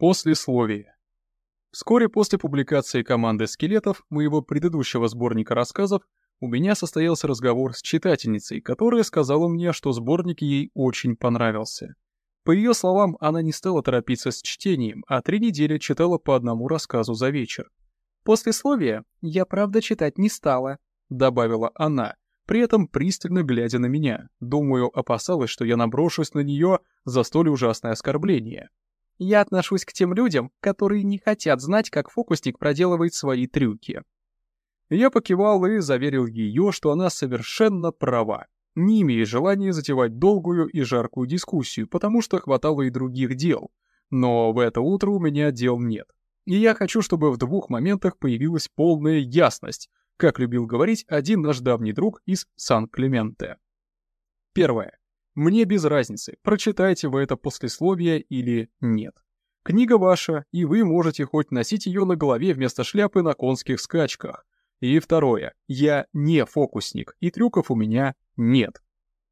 Послесловие. Вскоре после публикации команды скелетов моего предыдущего сборника рассказов у меня состоялся разговор с читательницей, которая сказала мне, что сборник ей очень понравился. По ее словам, она не стала торопиться с чтением, а три недели читала по одному рассказу за вечер. «Послесловие я, правда, читать не стала», — добавила она, при этом пристально глядя на меня. Думаю, опасалась, что я наброшусь на нее за столь ужасное оскорбление. Я отношусь к тем людям, которые не хотят знать, как фокусник проделывает свои трюки. Я покивал и заверил ее, что она совершенно права, не имея желания затевать долгую и жаркую дискуссию, потому что хватало и других дел. Но в это утро у меня дел нет. И я хочу, чтобы в двух моментах появилась полная ясность, как любил говорить один наш давний друг из Сан-Клементе. Первое. Мне без разницы, прочитайте вы это послесловие или нет. Книга ваша, и вы можете хоть носить ее на голове вместо шляпы на конских скачках. И второе. Я не фокусник, и трюков у меня нет.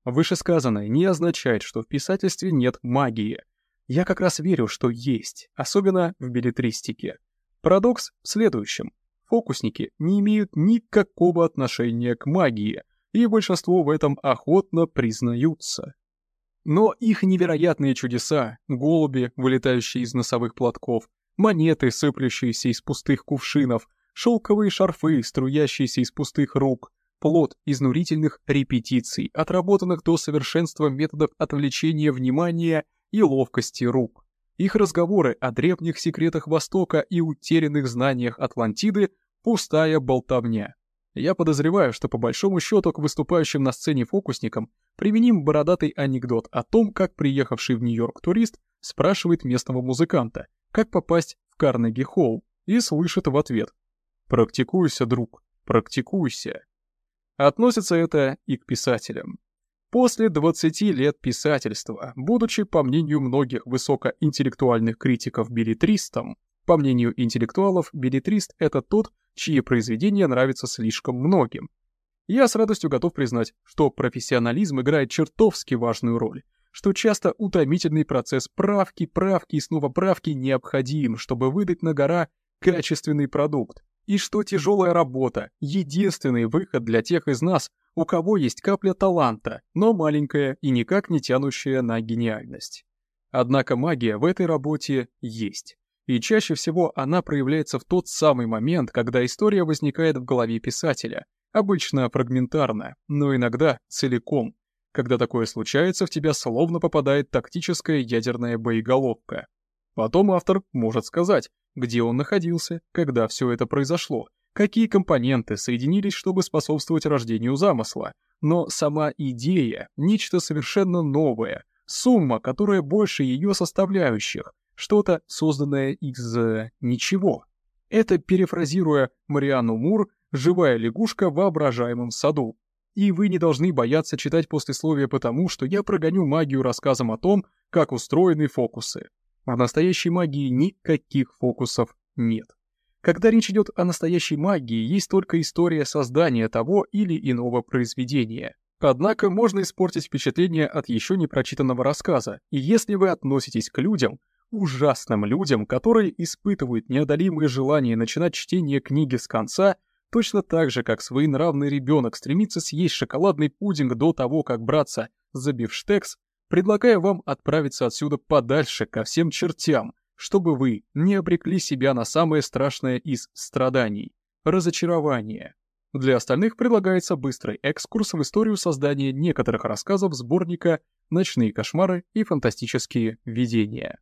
Вышесказанное не означает, что в писательстве нет магии. Я как раз верю, что есть, особенно в билетристике. Парадокс в следующем. Фокусники не имеют никакого отношения к магии, и большинство в этом охотно признаются. Но их невероятные чудеса, голуби, вылетающие из носовых платков, монеты, сыплющиеся из пустых кувшинов, шелковые шарфы, струящиеся из пустых рук, плод изнурительных репетиций, отработанных до совершенства методов отвлечения внимания и ловкости рук. Их разговоры о древних секретах Востока и утерянных знаниях Атлантиды – пустая болтовня. Я подозреваю, что по большому счету к выступающим на сцене фокусникам применим бородатый анекдот о том, как приехавший в Нью-Йорк турист спрашивает местного музыканта, как попасть в Карнеги-Холл, и слышит в ответ «Практикуйся, друг, практикуйся». Относится это и к писателям. После 20 лет писательства, будучи, по мнению многих высокоинтеллектуальных критиков, билетристом, по мнению интеллектуалов, билетрист — это тот, чьи произведения нравятся слишком многим. Я с радостью готов признать, что профессионализм играет чертовски важную роль, что часто утомительный процесс правки, правки и снова правки необходим, чтобы выдать на гора качественный продукт, и что тяжелая работа — единственный выход для тех из нас, у кого есть капля таланта, но маленькая и никак не тянущая на гениальность. Однако магия в этой работе есть и чаще всего она проявляется в тот самый момент, когда история возникает в голове писателя, обычно фрагментарно, но иногда целиком. Когда такое случается, в тебя словно попадает тактическая ядерная боеголовка. Потом автор может сказать, где он находился, когда все это произошло, какие компоненты соединились, чтобы способствовать рождению замысла. Но сама идея — нечто совершенно новое, сумма, которая больше ее составляющих, что-то, созданное из э, ничего. Это, перефразируя Марианну Мур, живая лягушка в воображаемом саду. И вы не должны бояться читать послесловие потому, что я прогоню магию рассказом о том, как устроены фокусы. В настоящей магии никаких фокусов нет. Когда речь идет о настоящей магии, есть только история создания того или иного произведения. Однако можно испортить впечатление от еще не прочитанного рассказа, и если вы относитесь к людям, ужасным людям, которые испытывают неодолимое желание начинать чтение книги с конца, точно так же, как своенравный ребенок стремится съесть шоколадный пудинг до того, как браться за бифштекс, предлагаю вам отправиться отсюда подальше ко всем чертям, чтобы вы не обрекли себя на самое страшное из страданий — разочарование. Для остальных предлагается быстрый экскурс в историю создания некоторых рассказов сборника «Ночные кошмары и фантастические видения».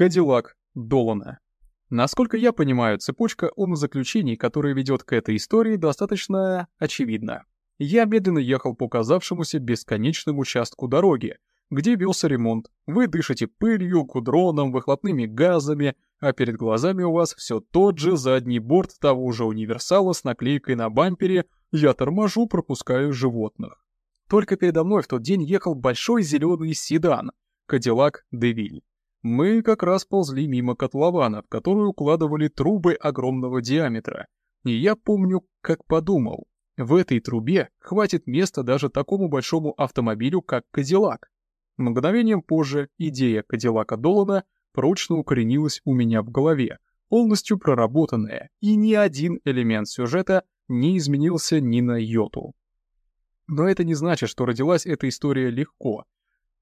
Кадиллак Долана. Насколько я понимаю, цепочка умозаключений, которая ведет к этой истории, достаточно очевидна. Я медленно ехал по казавшемуся бесконечному участку дороги, где велся ремонт. Вы дышите пылью, кудроном, выхлопными газами, а перед глазами у вас все тот же задний борт того же универсала с наклейкой на бампере «Я торможу, пропускаю животных». Только передо мной в тот день ехал большой зеленый седан Кадиллак Девиль. Мы как раз ползли мимо котлована, в который укладывали трубы огромного диаметра. И я помню, как подумал, в этой трубе хватит места даже такому большому автомобилю, как Кадиллак. Мгновением позже идея Кадиллака Долана прочно укоренилась у меня в голове, полностью проработанная, и ни один элемент сюжета не изменился ни на йоту. Но это не значит, что родилась эта история легко.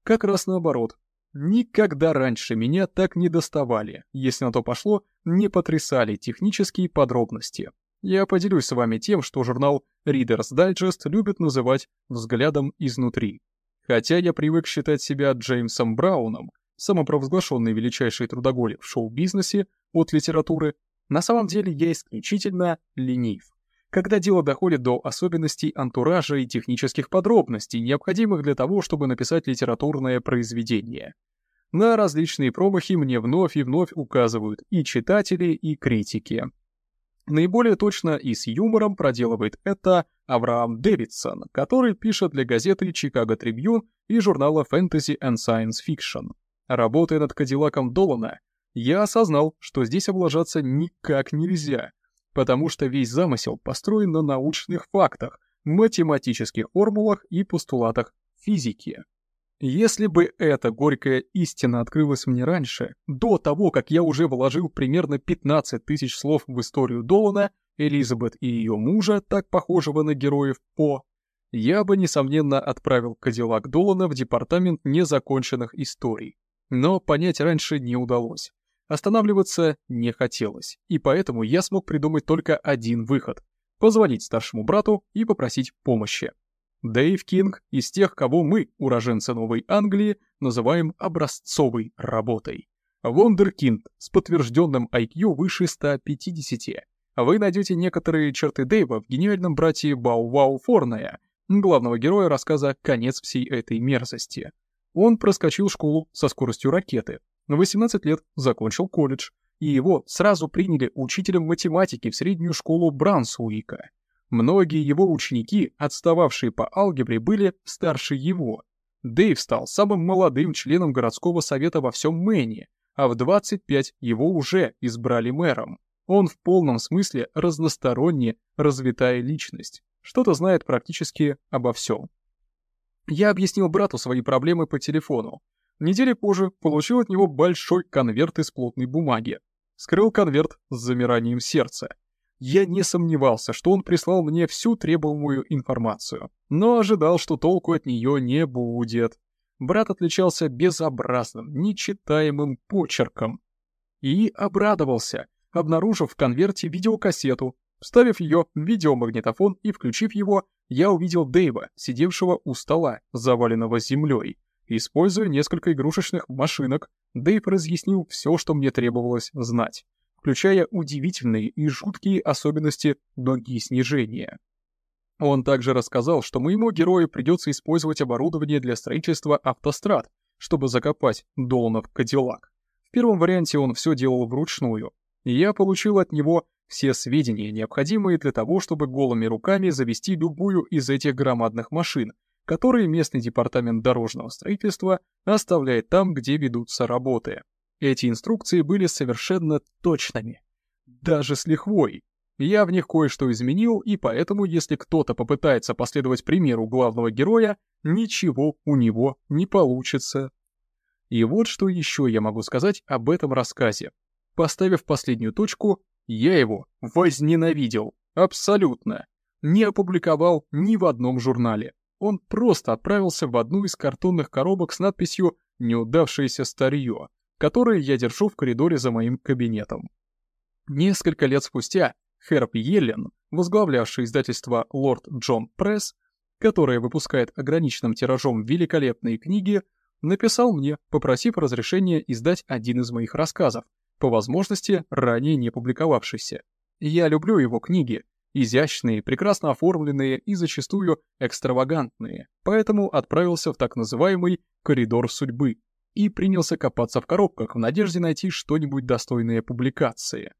Как раз наоборот. Никогда раньше меня так не доставали, если на то пошло, не потрясали технические подробности. Я поделюсь с вами тем, что журнал Reader's Digest любит называть «взглядом изнутри». Хотя я привык считать себя Джеймсом Брауном, самопровозглашенный величайший трудоголик в шоу-бизнесе от литературы, на самом деле я исключительно ленив когда дело доходит до особенностей антуража и технических подробностей, необходимых для того, чтобы написать литературное произведение. На различные промахи мне вновь и вновь указывают и читатели, и критики. Наиболее точно и с юмором проделывает это Авраам Дэвидсон, который пишет для газеты Chicago Tribune и журнала Fantasy and Science Fiction. Работая над Кадиллаком Долана, я осознал, что здесь облажаться никак нельзя, потому что весь замысел построен на научных фактах, математических формулах и постулатах физики. Если бы эта горькая истина открылась мне раньше, до того, как я уже вложил примерно 15 тысяч слов в историю Долана, Элизабет и ее мужа, так похожего на героев По, я бы, несомненно, отправил Кадиллак Долана в департамент незаконченных историй. Но понять раньше не удалось. Останавливаться не хотелось, и поэтому я смог придумать только один выход — позвонить старшему брату и попросить помощи. Дэйв Кинг из тех, кого мы, уроженцы Новой Англии, называем образцовой работой. Вондеркинд с подтвержденным IQ выше 150. Вы найдете некоторые черты Дэйва в гениальном брате Бау-Вау Форная, главного героя рассказа «Конец всей этой мерзости». Он проскочил школу со скоростью ракеты, на 18 лет закончил колледж, и его сразу приняли учителем математики в среднюю школу Брансуика. Многие его ученики, отстававшие по алгебре, были старше его. Дэйв стал самым молодым членом городского совета во всем Мэне, а в 25 его уже избрали мэром. Он в полном смысле разносторонне развитая личность, что-то знает практически обо всем. Я объяснил брату свои проблемы по телефону, Недели позже получил от него большой конверт из плотной бумаги. Скрыл конверт с замиранием сердца. Я не сомневался, что он прислал мне всю требуемую информацию, но ожидал, что толку от нее не будет. Брат отличался безобразным, нечитаемым почерком. И обрадовался, обнаружив в конверте видеокассету. Вставив ее в видеомагнитофон и включив его, я увидел Дэйва, сидевшего у стола, заваленного землей. Используя несколько игрушечных машинок, Дэйв разъяснил все, что мне требовалось знать, включая удивительные и жуткие особенности ноги снижения. Он также рассказал, что моему герою придется использовать оборудование для строительства автострад, чтобы закопать Доланов Кадиллак. В первом варианте он все делал вручную, я получил от него все сведения, необходимые для того, чтобы голыми руками завести любую из этих громадных машин, которые местный департамент дорожного строительства оставляет там, где ведутся работы. Эти инструкции были совершенно точными. Даже с лихвой. Я в них кое-что изменил, и поэтому, если кто-то попытается последовать примеру главного героя, ничего у него не получится. И вот что еще я могу сказать об этом рассказе. Поставив последнюю точку, я его возненавидел. Абсолютно. Не опубликовал ни в одном журнале он просто отправился в одну из картонных коробок с надписью «Неудавшееся старье», которые я держу в коридоре за моим кабинетом. Несколько лет спустя Херб Йеллен, возглавлявший издательство Лорд Джон Пресс, которое выпускает ограниченным тиражом великолепные книги, написал мне, попросив разрешения издать один из моих рассказов, по возможности ранее не публиковавшийся. Я люблю его книги, изящные, прекрасно оформленные и зачастую экстравагантные, поэтому отправился в так называемый «коридор судьбы» и принялся копаться в коробках в надежде найти что-нибудь достойное публикации.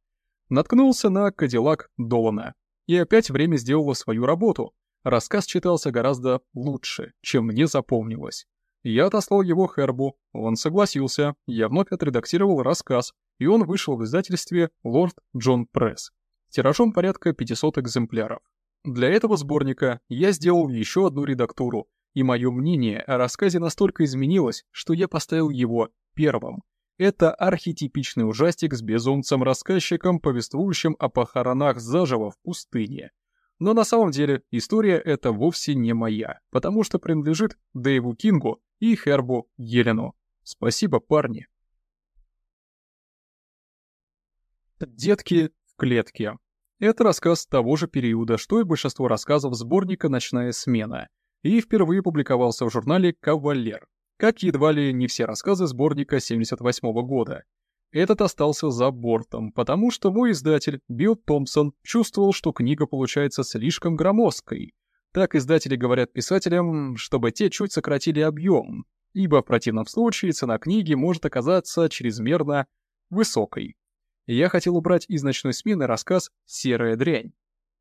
Наткнулся на Кадиллак Долана, и опять время сделало свою работу. Рассказ читался гораздо лучше, чем мне запомнилось. Я отослал его Хербу, он согласился, я вновь отредактировал рассказ, и он вышел в издательстве «Лорд Джон Пресс» тиражом порядка 500 экземпляров. Для этого сборника я сделал еще одну редактуру и мое мнение о рассказе настолько изменилось, что я поставил его первым. Это архетипичный ужастик с безумцем-рассказчиком, повествующим о похоронах заживо в пустыне. Но на самом деле история эта вовсе не моя, потому что принадлежит Дэйву Кингу и Хербу Елену. Спасибо, парни. Детки клетке. Это рассказ того же периода, что и большинство рассказов сборника «Ночная смена», и впервые публиковался в журнале «Кавалер», как едва ли не все рассказы сборника 78 года. Этот остался за бортом, потому что мой издатель, Билл Томпсон, чувствовал, что книга получается слишком громоздкой. Так издатели говорят писателям, чтобы те чуть сократили объем, ибо в противном случае цена книги может оказаться чрезмерно высокой. Я хотел убрать из ночной смены рассказ «Серая дрянь».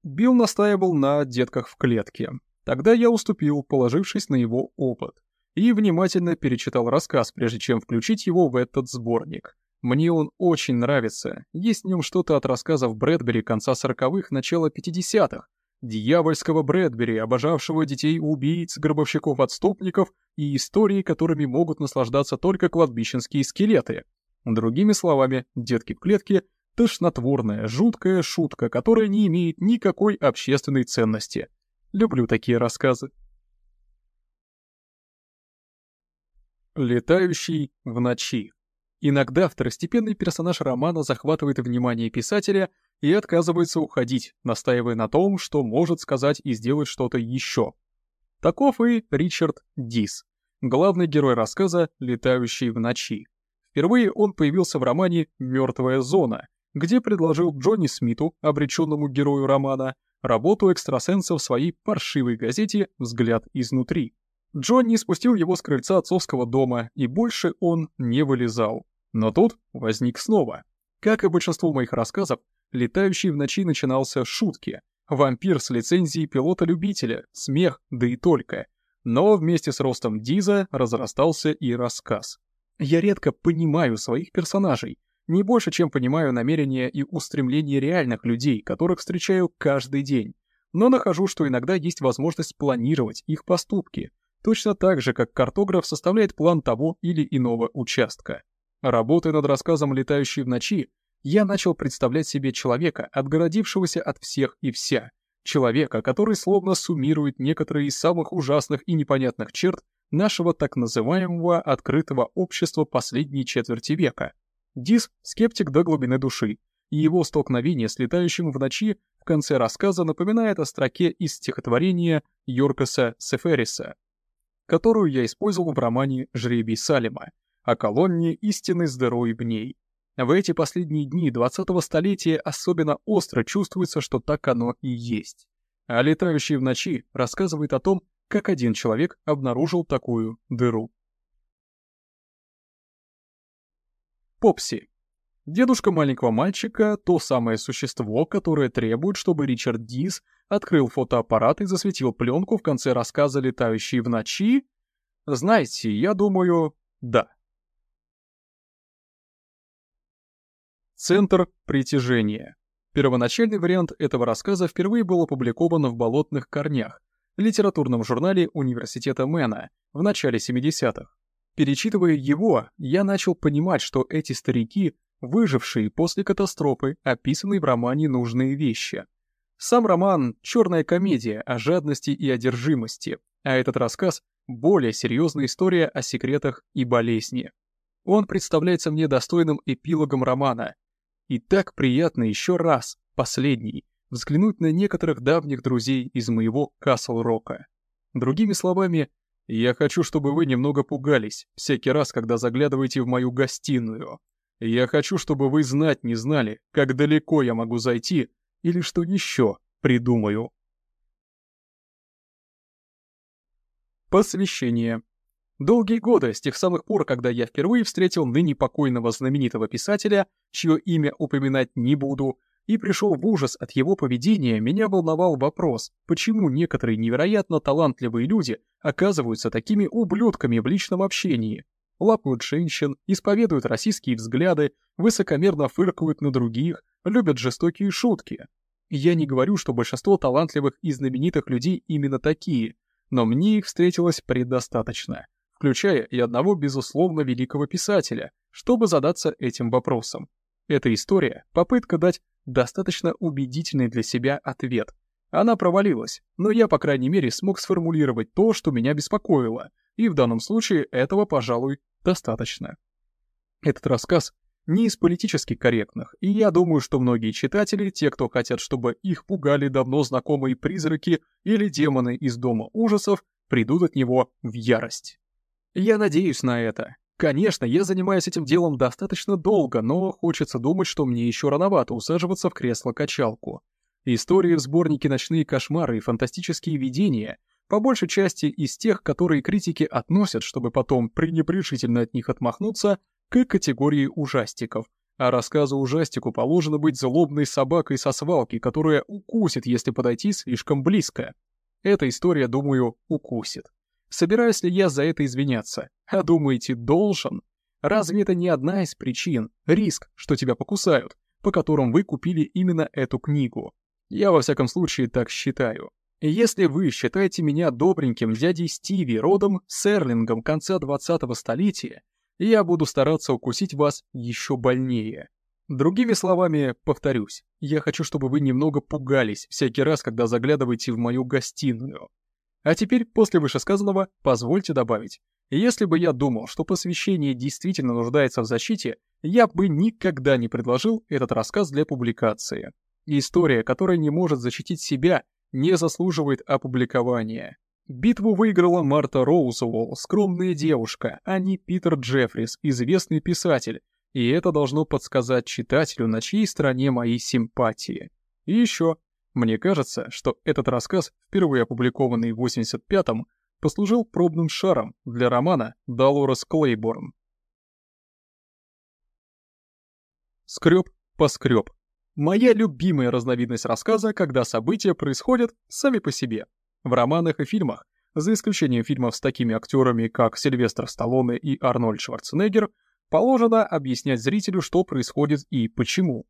Билл настаивал на «Детках в клетке». Тогда я уступил, положившись на его опыт и внимательно перечитал рассказ, прежде чем включить его в этот сборник. Мне он очень нравится, есть в нем что-то от рассказов Брэдбери конца сороковых, начала пятидесятых, дьявольского Брэдбери, обожавшего детей-убийц, гробовщиков-отступников и истории, которыми могут наслаждаться только кладбищенские скелеты. Другими словами, «Детки в клетке» — тошнотворная, жуткая шутка, которая не имеет никакой общественной ценности. Люблю такие рассказы. Летающий в ночи. Иногда второстепенный персонаж романа захватывает внимание писателя и отказывается уходить, настаивая на том, что может сказать и сделать что-то еще. Таков и Ричард Дис, главный герой рассказа «Летающий в ночи». Впервые он появился в романе «Мертвая зона», где предложил Джонни Смиту, обреченному герою романа, работу экстрасенса в своей паршивой газете «Взгляд изнутри». Джонни спустил его с крыльца отцовского дома, и больше он не вылезал. Но тут возник снова. Как и большинство моих рассказов, летающий в ночи начинался шутки. Вампир с лицензией пилота-любителя, смех, да и только. Но вместе с ростом Диза разрастался и рассказ. Я редко понимаю своих персонажей, не больше, чем понимаю намерения и устремления реальных людей, которых встречаю каждый день. Но нахожу, что иногда есть возможность планировать их поступки, точно так же, как картограф составляет план того или иного участка. Работая над рассказом «Летающий в ночи», я начал представлять себе человека, отгородившегося от всех и вся. Человека, который словно суммирует некоторые из самых ужасных и непонятных черт нашего так называемого открытого общества последней четверти века. Дис — скептик до глубины души, и его столкновение с летающим в ночи в конце рассказа напоминает о строке из стихотворения Йоркаса Сефериса которую я использовал в романе «Жребий Салема» о колонне истины с дырой в ней. В эти последние дни 20-го столетия особенно остро чувствуется, что так оно и есть. А «Летающий в ночи» рассказывает о том, как один человек обнаружил такую дыру. Попси. Дедушка маленького мальчика — то самое существо, которое требует, чтобы Ричард Дис открыл фотоаппарат и засветил пленку в конце рассказа «Летающие в ночи». Знаете, я думаю, да. Центр притяжения. Первоначальный вариант этого рассказа впервые был опубликован в «Болотных корнях», литературном журнале Университета Мэна в начале 70-х. Перечитывая его, я начал понимать, что эти старики выжившие после катастрофы, описанной в романе «Нужные вещи». Сам роман — черная комедия о жадности и одержимости, а этот рассказ — более серьезная история о секретах и болезни. Он представляется мне достойным эпилогом романа. И так приятно еще раз, последний, взглянуть на некоторых давних друзей из моего Касл-Рока. Другими словами, я хочу, чтобы вы немного пугались всякий раз, когда заглядываете в мою гостиную. Я хочу, чтобы вы знать не знали, как далеко я могу зайти или что еще придумаю. Посвящение. Долгие годы, с тех самых пор, когда я впервые встретил ныне покойного знаменитого писателя, чье имя упоминать не буду, и пришел в ужас от его поведения, меня волновал вопрос, почему некоторые невероятно талантливые люди оказываются такими ублюдками в личном общении, лапают женщин, исповедуют российские взгляды, высокомерно фыркают на других, любят жестокие шутки. Я не говорю, что большинство талантливых и знаменитых людей именно такие, но мне их встретилось предостаточно, включая и одного, безусловно, великого писателя, чтобы задаться этим вопросом. Эта история — попытка дать достаточно убедительный для себя ответ. Она провалилась, но я, по крайней мере, смог сформулировать то, что меня беспокоило, и в данном случае этого, пожалуй, достаточно. Этот рассказ не из политически корректных, и я думаю, что многие читатели, те, кто хотят, чтобы их пугали давно знакомые призраки или демоны из Дома ужасов, придут от него в ярость. Я надеюсь на это. Конечно, я занимаюсь этим делом достаточно долго, но хочется думать, что мне еще рановато усаживаться в кресло-качалку. Истории в сборнике «Ночные кошмары» и «Фантастические видения» по большей части из тех, которые критики относят, чтобы потом пренебрежительно от них отмахнуться, к категории ужастиков, а рассказу ужастику положено быть злобной собакой со свалки, которая укусит, если подойти слишком близко. Эта история, думаю, укусит. Собираюсь ли я за это извиняться? А думаете, должен? Разве это не одна из причин, риск, что тебя покусают, по которым вы купили именно эту книгу? Я во всяком случае так считаю. Если вы считаете меня добреньким дядей Стиви, родом с Эрлингом конца 20-го столетия, я буду стараться укусить вас еще больнее. Другими словами, повторюсь, я хочу, чтобы вы немного пугались всякий раз, когда заглядываете в мою гостиную. А теперь, после вышесказанного, позвольте добавить. Если бы я думал, что посвящение действительно нуждается в защите, я бы никогда не предложил этот рассказ для публикации. История, которая не может защитить себя, не заслуживает опубликования. Битву выиграла Марта Роузволл, скромная девушка, а не Питер Джеффрис, известный писатель, и это должно подсказать читателю, на чьей стороне мои симпатии. И еще, мне кажется, что этот рассказ, впервые опубликованный в 85-м, послужил пробным шаром для романа Долорес Клейборн. Скреб поскреб. Моя любимая разновидность рассказа, когда события происходят сами по себе. В романах и фильмах, за исключением фильмов с такими актерами, как Сильвестр Сталлоне и Арнольд Шварценеггер, положено объяснять зрителю, что происходит и почему.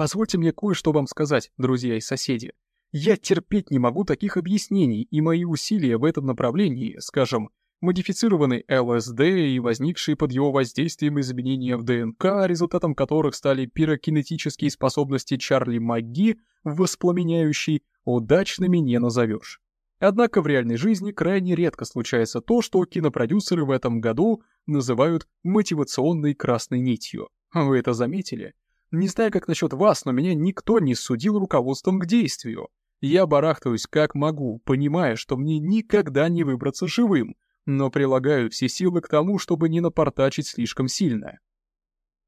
Позвольте мне кое-что вам сказать, друзья и соседи. Я терпеть не могу таких объяснений, и мои усилия в этом направлении, скажем, модифицированный ЛСД и возникшие под его воздействием изменения в ДНК, результатом которых стали пирокинетические способности Чарли МакГи, воспламеняющий, удачными не назовешь. Однако в реальной жизни крайне редко случается то, что кинопродюсеры в этом году называют мотивационной красной нитью. Вы это заметили? Не знаю, как насчет вас, но меня никто не судил руководством к действию. Я барахтаюсь как могу, понимая, что мне никогда не выбраться живым, но прилагаю все силы к тому, чтобы не напортачить слишком сильно.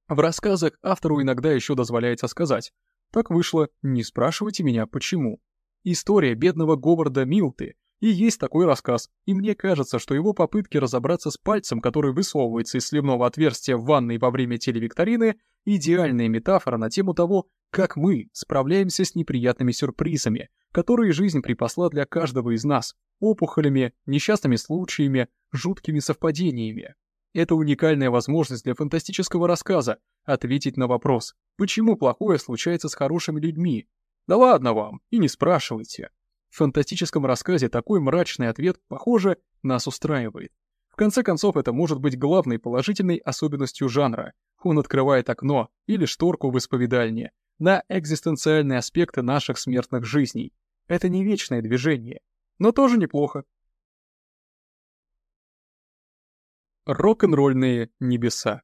В рассказах автору иногда еще дозволяется сказать «Так вышло, не спрашивайте меня, почему». История бедного Говарда Милты и есть такой рассказ, и мне кажется, что его попытки разобраться с пальцем, который высовывается из сливного отверстия в ванной во время телевикторины, идеальная метафора на тему того, как мы справляемся с неприятными сюрпризами, которые жизнь припасла для каждого из нас, опухолями, несчастными случаями, жуткими совпадениями. Это уникальная возможность для фантастического рассказа ответить на вопрос, почему плохое случается с хорошими людьми. Да ладно вам, и не спрашивайте. В фантастическом рассказе такой мрачный ответ, похоже, нас устраивает. В конце концов, это может быть главной положительной особенностью жанра. Он открывает окно или шторку в исповедальне на экзистенциальные аспекты наших смертных жизней. Это не вечное движение, но тоже неплохо. Рок-н-ролльные небеса.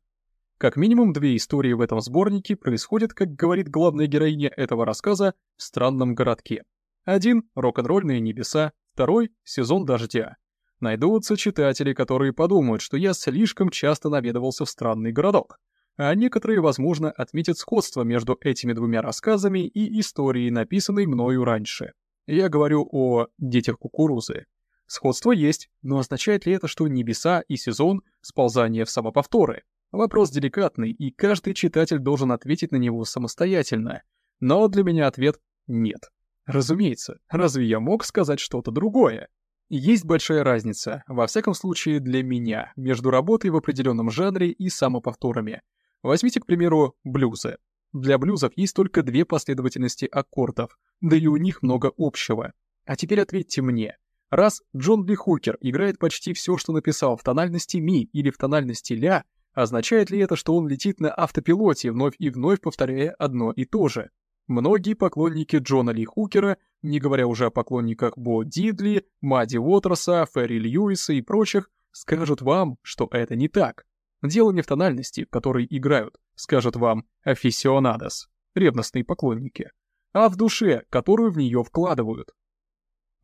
Как минимум две истории в этом сборнике происходят, как говорит главная героиня этого рассказа, в странном городке. Один — рок-н-ролльные небеса, второй — сезон дождя. Найдутся читатели, которые подумают, что я слишком часто наведывался в странный городок. А некоторые, возможно, отметят сходство между этими двумя рассказами и историей, написанной мною раньше. Я говорю о «Детях кукурузы». Сходство есть, но означает ли это, что небеса и сезон — сползание в самоповторы? Вопрос деликатный, и каждый читатель должен ответить на него самостоятельно. Но для меня ответ — нет. Разумеется, разве я мог сказать что-то другое? Есть большая разница, во всяком случае для меня, между работой в определенном жанре и самоповторами. Возьмите, к примеру, блюзы. Для блюзов есть только две последовательности аккордов, да и у них много общего. А теперь ответьте мне, Раз Джон Ли Хукер играет почти все, что написал в тональности ми или в тональности ля, означает ли это, что он летит на автопилоте, вновь и вновь повторяя одно и то же? Многие поклонники Джона Ли Хукера, не говоря уже о поклонниках Бо Дидли, Мадди Уотерса, Ферри Льюиса и прочих, скажут вам, что это не так. Дело не в тональности, в которой играют, скажут вам «афисионадос», ревностные поклонники, а в душе, которую в нее вкладывают.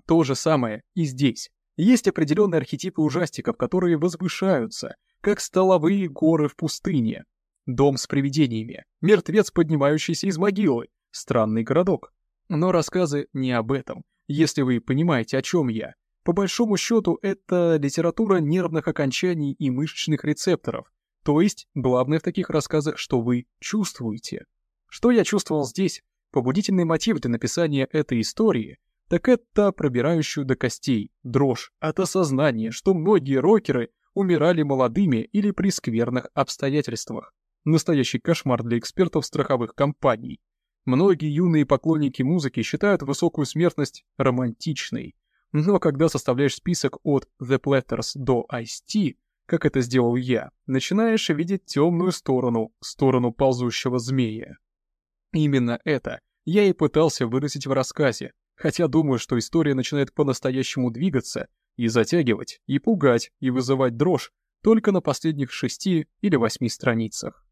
То же самое и здесь. Есть определенные архетипы ужастиков, которые возвышаются, как столовые горы в пустыне. Дом с привидениями, мертвец, поднимающийся из могилы, странный городок. Но рассказы не об этом, если вы понимаете, о чем я. По большому счету, это литература нервных окончаний и мышечных рецепторов. То есть, главное в таких рассказах, что вы чувствуете. Что я чувствовал здесь? Побудительный мотив для написания этой истории так это пробирающую до костей, дрожь от осознания, что многие рокеры умирали молодыми или при скверных обстоятельствах. Настоящий кошмар для экспертов страховых компаний. Многие юные поклонники музыки считают высокую смертность романтичной. Но когда составляешь список от The Platters до Ice-T, как это сделал я, начинаешь видеть темную сторону, сторону ползущего змея. Именно это я и пытался выразить в рассказе, Хотя думаю, что история начинает по-настоящему двигаться и затягивать, и пугать, и вызывать дрожь только на последних шести или восьми страницах.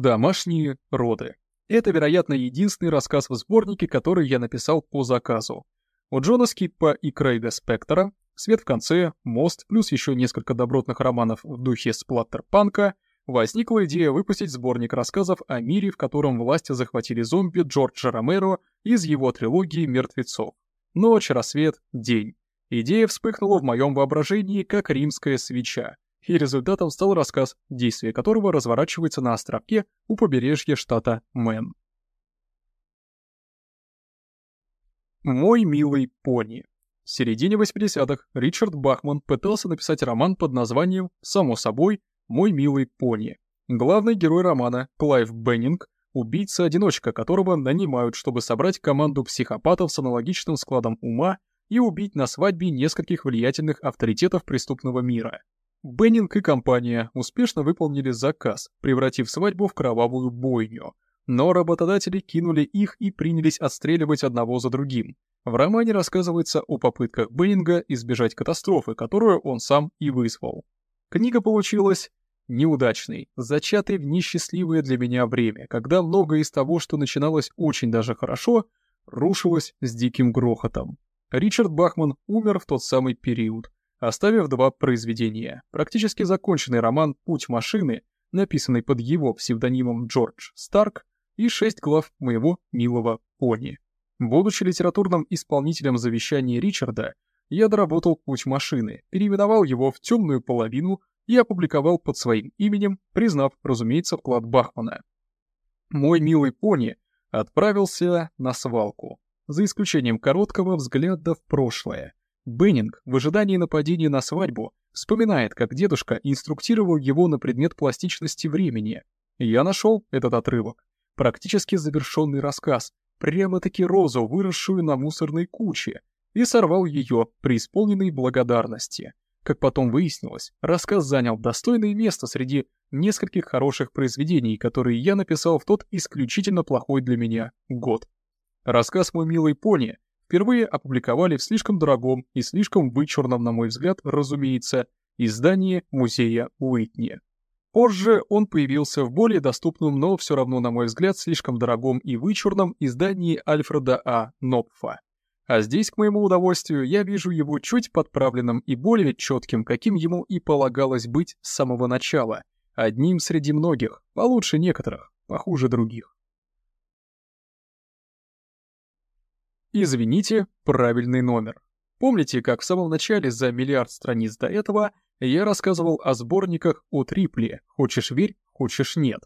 Домашние роды. Это, вероятно, единственный рассказ в сборнике, который я написал по заказу. У Джона Скиппа и Крейга Спектора «Свет в конце», «Мост», плюс еще несколько добротных романов в духе сплаттер-панка — возникла идея выпустить сборник рассказов о мире, в котором власти захватили зомби Джорджа Ромеро из его трилогии «Мертвецов». Ночь, рассвет, день. Идея вспыхнула в моем воображении, как римская свеча, и результатом стал рассказ, действие которого разворачивается на островке у побережья штата Мэн. Мой милый пони. В середине 80-х Ричард Бахман пытался написать роман под названием «Само собой, мой милый пони. Главный герой романа, Клайв Беннинг, убийца-одиночка, которого нанимают, чтобы собрать команду психопатов с аналогичным складом ума и убить на свадьбе нескольких влиятельных авторитетов преступного мира. Беннинг и компания успешно выполнили заказ, превратив свадьбу в кровавую бойню. Но работодатели кинули их и принялись отстреливать одного за другим. В романе рассказывается о попытках Беннинга избежать катастрофы, которую он сам и вызвал. Книга получилась неудачный, зачатый в несчастливое для меня время, когда многое из того, что начиналось очень даже хорошо, рушилось с диким грохотом. Ричард Бахман умер в тот самый период, оставив два произведения. Практически законченный роман «Путь машины», написанный под его псевдонимом Джордж Старк, и шесть глав моего милого пони. Будучи литературным исполнителем завещания Ричарда, я доработал «Путь машины», переименовал его в «Темную половину» и опубликовал под своим именем, признав, разумеется, вклад Бахмана. Мой милый пони отправился на свалку, за исключением короткого взгляда в прошлое. Беннинг в ожидании нападения на свадьбу вспоминает, как дедушка инструктировал его на предмет пластичности времени. Я нашел этот отрывок. Практически завершенный рассказ, прямо-таки розу, выросшую на мусорной куче, и сорвал ее при исполненной благодарности. Как потом выяснилось, рассказ занял достойное место среди нескольких хороших произведений, которые я написал в тот исключительно плохой для меня год. Рассказ «Мой милый пони» впервые опубликовали в слишком дорогом и слишком вычурном, на мой взгляд, разумеется, издании музея Уитни. Позже он появился в более доступном, но все равно, на мой взгляд, слишком дорогом и вычурном издании Альфреда А. Нопфа. А здесь, к моему удовольствию, я вижу его чуть подправленным и более четким, каким ему и полагалось быть с самого начала. Одним среди многих, получше некоторых, похуже других. Извините, правильный номер. Помните, как в самом начале за миллиард страниц до этого я рассказывал о сборниках от Рипли «Хочешь верь, хочешь нет».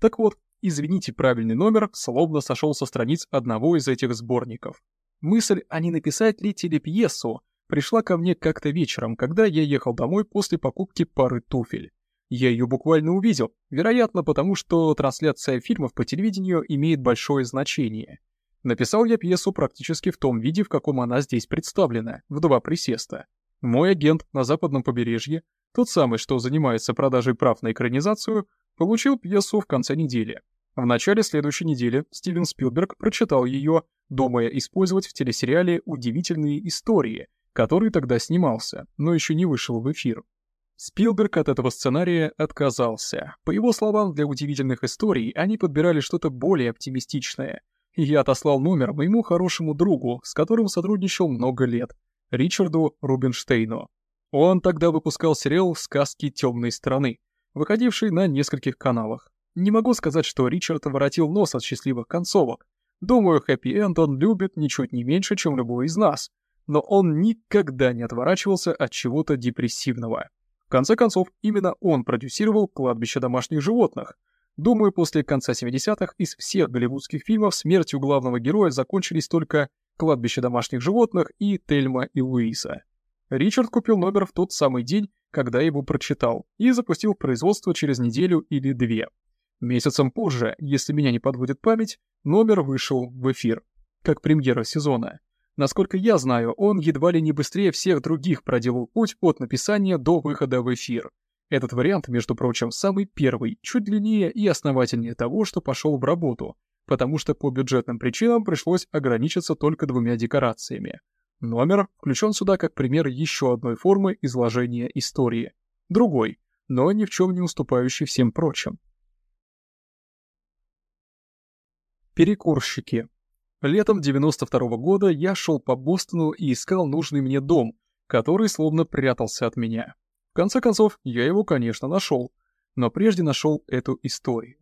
Так вот, извините, правильный номер словно сошел со страниц одного из этих сборников. Мысль, а не написать ли телепьесу, пришла ко мне как-то вечером, когда я ехал домой после покупки пары туфель. Я ее буквально увидел, вероятно, потому что трансляция фильмов по телевидению имеет большое значение. Написал я пьесу практически в том виде, в каком она здесь представлена, в два присеста. Мой агент на западном побережье, тот самый, что занимается продажей прав на экранизацию, получил пьесу в конце недели. В начале следующей недели Стивен Спилберг прочитал ее, думая использовать в телесериале «Удивительные истории», который тогда снимался, но еще не вышел в эфир. Спилберг от этого сценария отказался. По его словам, для удивительных историй они подбирали что-то более оптимистичное. Я отослал номер моему хорошему другу, с которым сотрудничал много лет, Ричарду Рубинштейну. Он тогда выпускал сериал «Сказки темной страны», выходивший на нескольких каналах. Не могу сказать, что Ричард воротил нос от счастливых концовок. Думаю, хэппи-энд он любит ничуть не меньше, чем любой из нас. Но он никогда не отворачивался от чего-то депрессивного. В конце концов, именно он продюсировал «Кладбище домашних животных». Думаю, после конца 70-х из всех голливудских фильмов смертью главного героя закончились только «Кладбище домашних животных» и «Тельма и Луиса». Ричард купил номер в тот самый день, когда его прочитал, и запустил производство через неделю или две. Месяцем позже, если меня не подводит память, номер вышел в эфир, как премьера сезона. Насколько я знаю, он едва ли не быстрее всех других проделал путь от написания до выхода в эфир. Этот вариант, между прочим, самый первый, чуть длиннее и основательнее того, что пошел в работу, потому что по бюджетным причинам пришлось ограничиться только двумя декорациями. Номер включен сюда как пример еще одной формы изложения истории. Другой, но ни в чем не уступающий всем прочим. Перекурщики. Летом 92 -го года я шел по Бостону и искал нужный мне дом, который словно прятался от меня. Конце концов, я его, конечно, нашел, но прежде нашел эту историю.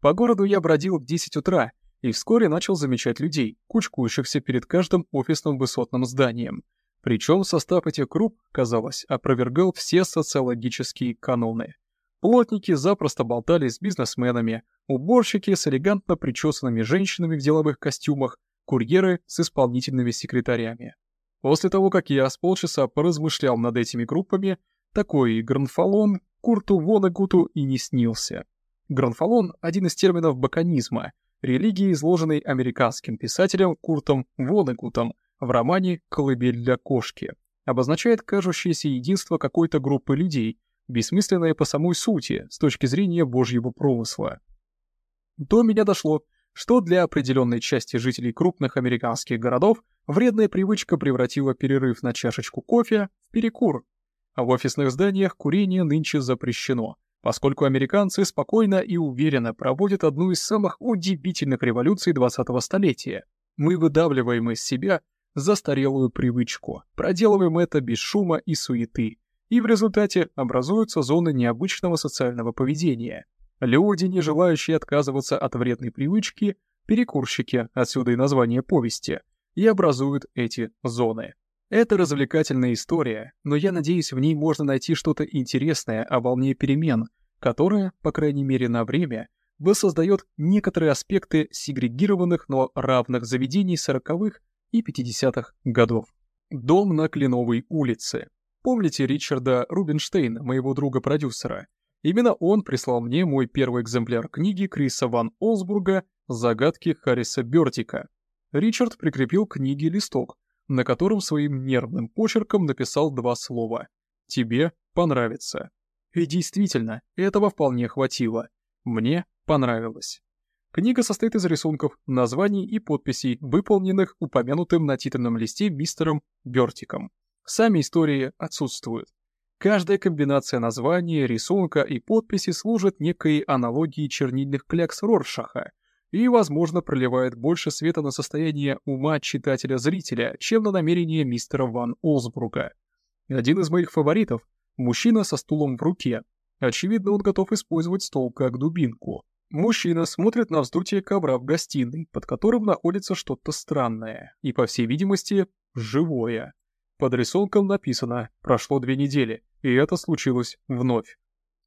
По городу я бродил в 10 утра и вскоре начал замечать людей, кучкующихся перед каждым офисным высотным зданием. Причем состав этих групп, казалось, опровергал все социологические каноны. Плотники запросто болтали с бизнесменами, уборщики с элегантно причесанными женщинами в деловых костюмах, курьеры с исполнительными секретарями. После того, как я с полчаса поразмышлял над этими группами, такой гранфалон Курту Вонегуту и не снился. Гранфалон — один из терминов баконизма, религии, изложенной американским писателем Куртом Вонегутом в романе «Колыбель для кошки», обозначает кажущееся единство какой-то группы людей — бессмысленное по самой сути, с точки зрения божьего промысла. До меня дошло, что для определенной части жителей крупных американских городов вредная привычка превратила перерыв на чашечку кофе в перекур. А в офисных зданиях курение нынче запрещено, поскольку американцы спокойно и уверенно проводят одну из самых удивительных революций 20-го столетия. Мы выдавливаем из себя застарелую привычку, проделываем это без шума и суеты, и в результате образуются зоны необычного социального поведения. Люди, не желающие отказываться от вредной привычки, перекурщики, отсюда и название повести, и образуют эти зоны. Это развлекательная история, но я надеюсь, в ней можно найти что-то интересное о волне перемен, которая, по крайней мере на время, воссоздает некоторые аспекты сегрегированных, но равных заведений 40-х и 50-х годов. Дом на Кленовой улице. Помните Ричарда Рубинштейна, моего друга-продюсера? Именно он прислал мне мой первый экземпляр книги Криса Ван Олсбурга «Загадки Харриса Бёртика». Ричард прикрепил к книге листок, на котором своим нервным почерком написал два слова «Тебе понравится». И действительно, этого вполне хватило. Мне понравилось. Книга состоит из рисунков, названий и подписей, выполненных упомянутым на титульном листе мистером Бёртиком. Сами истории отсутствуют. Каждая комбинация названия, рисунка и подписи служит некой аналогией чернильных клякс Роршаха и, возможно, проливает больше света на состояние ума читателя-зрителя, чем на намерения мистера Ван Олсбрука. Один из моих фаворитов — мужчина со стулом в руке. Очевидно, он готов использовать стол как дубинку. Мужчина смотрит на вздутие ковра в гостиной, под которым находится что-то странное и, по всей видимости, живое. Под рисунком написано «Прошло две недели, и это случилось вновь».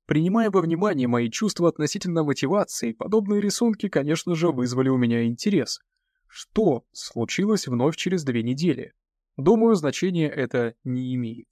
Принимая во внимание мои чувства относительно мотивации, подобные рисунки, конечно же, вызвали у меня интерес. Что случилось вновь через две недели? Думаю, значения это не имеет.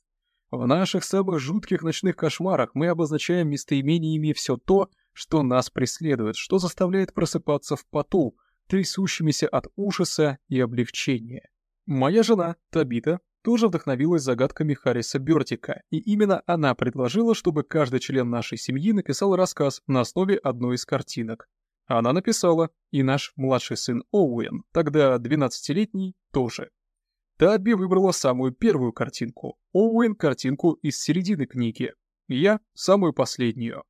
В наших самых жутких ночных кошмарах мы обозначаем местоимениями все то, что нас преследует, что заставляет просыпаться в поту, трясущимися от ужаса и облегчения. Моя жена, Табита, тоже вдохновилась загадками Харриса Бёртика, и именно она предложила, чтобы каждый член нашей семьи написал рассказ на основе одной из картинок. Она написала, и наш младший сын Оуэн, тогда 12-летний, тоже. Табби выбрала самую первую картинку, Оуэн — картинку из середины книги, я — самую последнюю.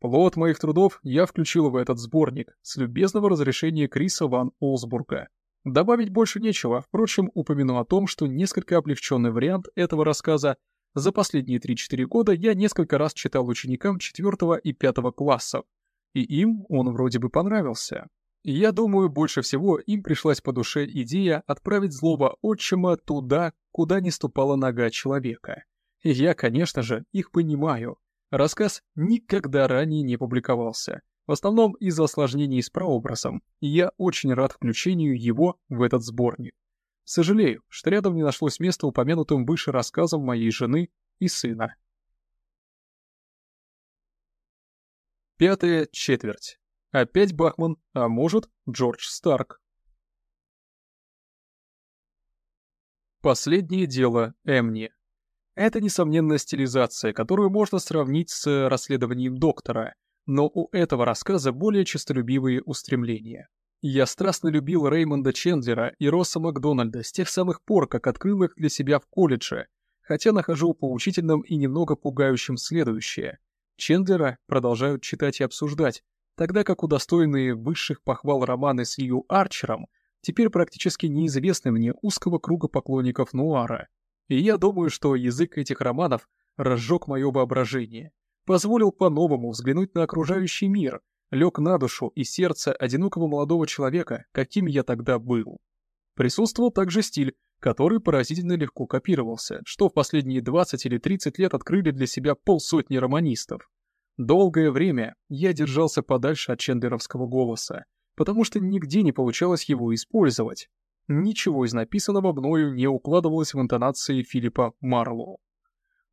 Плод моих трудов я включил в этот сборник с любезного разрешения Криса Ван Олсбурга. Добавить больше нечего, впрочем, упомяну о том, что несколько облегченный вариант этого рассказа за последние 3-4 года я несколько раз читал ученикам 4 и 5 классов, и им он вроде бы понравился. Я думаю, больше всего им пришлась по душе идея отправить злого отчима туда, куда не ступала нога человека. И я, конечно же, их понимаю. Рассказ никогда ранее не публиковался, в основном из-за осложнений с прообразом, и я очень рад включению его в этот сборник. Сожалею, что рядом не нашлось места упомянутым выше рассказам моей жены и сына. Пятая четверть. Опять Бахман, а может, Джордж Старк. Последнее дело Эмни. Это, несомненно, стилизация, которую можно сравнить с расследованием доктора, но у этого рассказа более честолюбивые устремления. Я страстно любил Реймонда Чендлера и Росса Макдональда с тех самых пор, как открыл их для себя в колледже, хотя нахожу поучительным и немного пугающим следующее. Чендлера продолжают читать и обсуждать, тогда как удостоенные высших похвал романы с Лью Арчером теперь практически неизвестны мне узкого круга поклонников нуара. И я думаю, что язык этих романов разжег мое воображение — позволил по-новому взглянуть на окружающий мир, лег на душу и сердце одинокого молодого человека, каким я тогда был. Присутствовал также стиль, который поразительно легко копировался, что в последние 20 или 30 лет открыли для себя полсотни романистов. Долгое время я держался подальше от чендеровского голоса, потому что нигде не получалось его использовать. Ничего из написанного мною не укладывалось в интонации Филиппа Марлоу.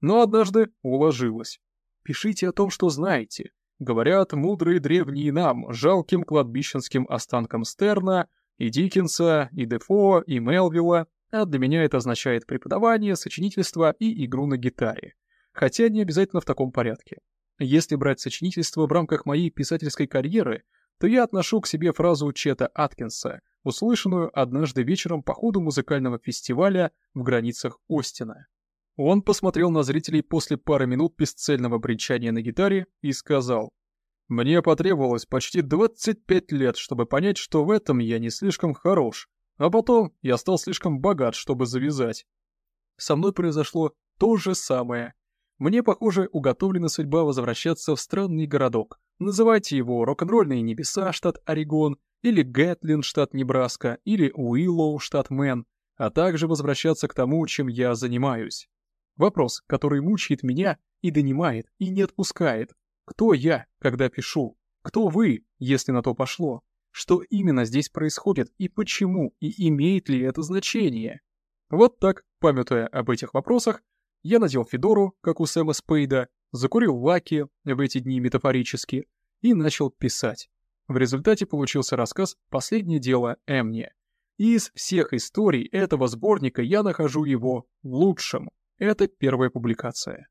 Но однажды уложилось. Пишите о том, что знаете. Говорят мудрые древние нам, жалким кладбищенским останкам Стерна, и Диккенса, и Дефо, и Мелвилла, а для меня это означает преподавание, сочинительство и игру на гитаре. Хотя не обязательно в таком порядке. Если брать сочинительство в рамках моей писательской карьеры, то я отношу к себе фразу Чета Аткинса, услышанную однажды вечером по ходу музыкального фестиваля в границах Остина. Он посмотрел на зрителей после пары минут бесцельного бренчания на гитаре и сказал, «Мне потребовалось почти 25 лет, чтобы понять, что в этом я не слишком хорош, а потом я стал слишком богат, чтобы завязать». Со мной произошло то же самое. Мне, похоже, уготовлена судьба возвращаться в странный городок. Называйте его Рок-н-ролльные небеса, штат Орегон, или Гэтлин, штат Небраска, или Уиллоу, штат Мэн, а также возвращаться к тому, чем я занимаюсь. Вопрос, который мучает меня и донимает, и не отпускает. Кто я, когда пишу? Кто вы, если на то пошло? Что именно здесь происходит и почему, и имеет ли это значение? Вот так, памятуя об этих вопросах, я надел Федору, как у Сэма Спейда, закурил лаки, в эти дни метафорически, и начал писать. В результате получился рассказ «Последнее дело Эмни». из всех историй этого сборника я нахожу его лучшим. Это первая публикация.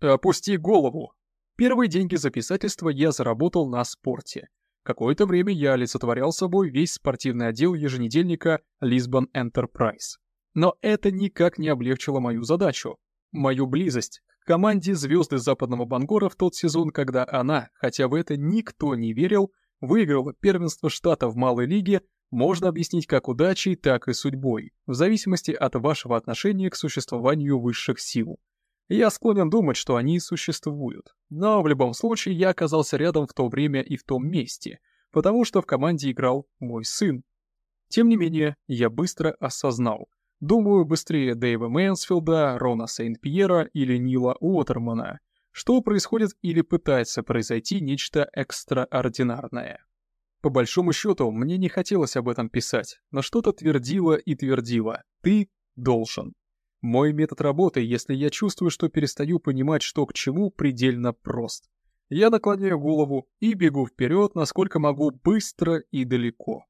Опусти голову. Первые деньги за писательство я заработал на спорте. Какое-то время я олицетворял собой весь спортивный отдел еженедельника Lisbon Enterprise. Но это никак не облегчило мою задачу. Мою близость к команде звезды западного Бангора в тот сезон, когда она, хотя в это никто не верил, выиграла первенство штата в малой лиге можно объяснить как удачей, так и судьбой, в зависимости от вашего отношения к существованию высших сил. Я склонен думать, что они существуют, но в любом случае я оказался рядом в то время и в том месте, потому что в команде играл мой сын. Тем не менее, я быстро осознал, думаю, быстрее Дэйва Мэнсфилда, Рона Сейнт-Пьера или Нила Уотермана, что происходит или пытается произойти нечто экстраординарное. По большому счету, мне не хотелось об этом писать, но что-то твердило и твердило. Ты должен. Мой метод работы, если я чувствую, что перестаю понимать, что к чему, предельно прост. Я наклоняю голову и бегу вперед, насколько могу, быстро и далеко.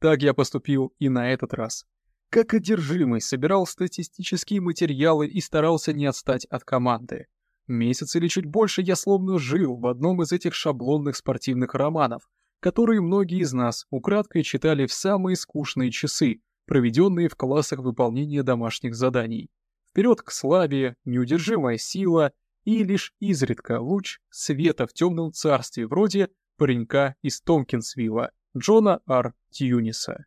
Так я поступил и на этот раз. Как одержимый собирал статистические материалы и старался не отстать от команды. Месяц или чуть больше я словно жил в одном из этих шаблонных спортивных романов, которые многие из нас украдкой читали в самые скучные часы, проведенные в классах выполнения домашних заданий. Вперед к славе, неудержимая сила и лишь изредка луч света в темном царстве вроде паренька из Томкинсвилла, Джона Р. Тьюниса.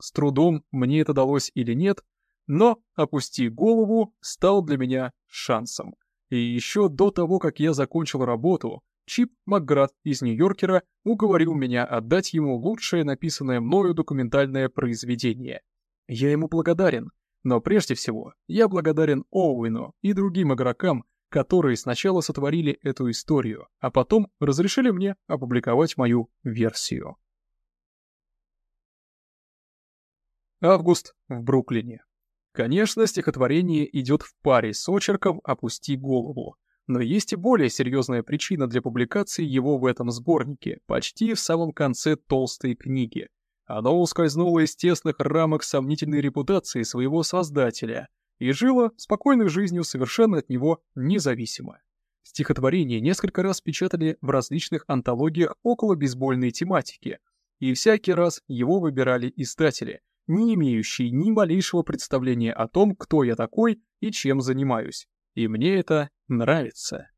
С трудом мне это далось или нет, но «Опусти голову» стал для меня шансом. И еще до того, как я закончил работу, Чип Макград из Нью-Йоркера уговорил меня отдать ему лучшее написанное мною документальное произведение. Я ему благодарен, но прежде всего я благодарен Оуэну и другим игрокам, которые сначала сотворили эту историю, а потом разрешили мне опубликовать мою версию. Август в Бруклине. Конечно, стихотворение идет в паре с очерком «Опусти голову», но есть и более серьезная причина для публикации его в этом сборнике, почти в самом конце толстой книги. Оно ускользнуло из тесных рамок сомнительной репутации своего создателя и жило спокойной жизнью совершенно от него независимо. Стихотворение несколько раз печатали в различных антологиях около бейсбольной тематики, и всякий раз его выбирали издатели, не имеющие ни малейшего представления о том, кто я такой и чем занимаюсь. И мне это нравится.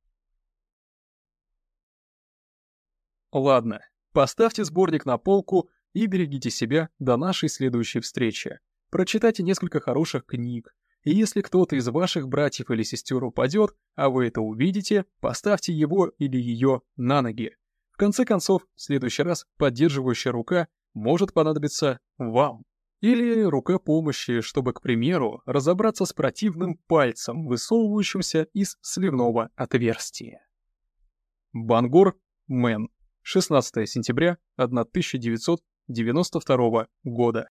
Ладно, поставьте сборник на полку и берегите себя до нашей следующей встречи. Прочитайте несколько хороших книг, и если кто-то из ваших братьев или сестер упадет, а вы это увидите, поставьте его или ее на ноги. В конце концов, в следующий раз поддерживающая рука может понадобиться вам. Или рука помощи, чтобы, к примеру, разобраться с противным пальцем, высовывающимся из сливного отверстия. Бангор, Мэн. 16 сентября 1992 года.